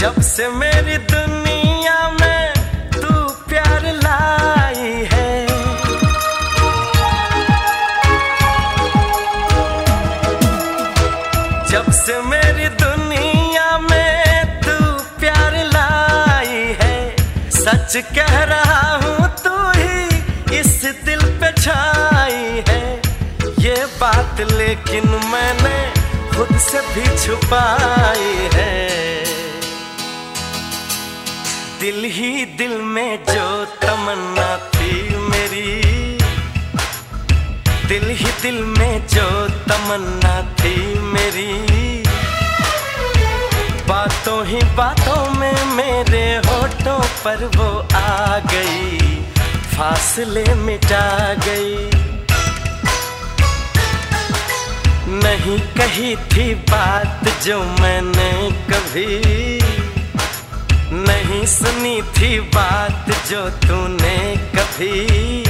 जब से मेरी दुनिया में तू प्यार लाई है। जब से मेरी दुनिया में तू प्यार लाई है, सच कह रहा हूँ तू ही इस दिल पे छाई है। ये बात लेकिन मैंने खुद से भी छुपाई है। दिल ही दिल में जो तमन्ना थी मेरी। दिल ही दिल में जो तमन्ना थी मेरी। बातों ही बातों में मेरे होठों पर वो आ गई, फासले मिटा गई। नहीं कही थी बात जो मैंने कभी। नहीं सुनी थी बात जो तूने कभी।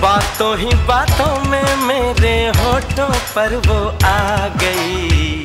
बातों ही बातों में मेरे होठों पर वो आ गई।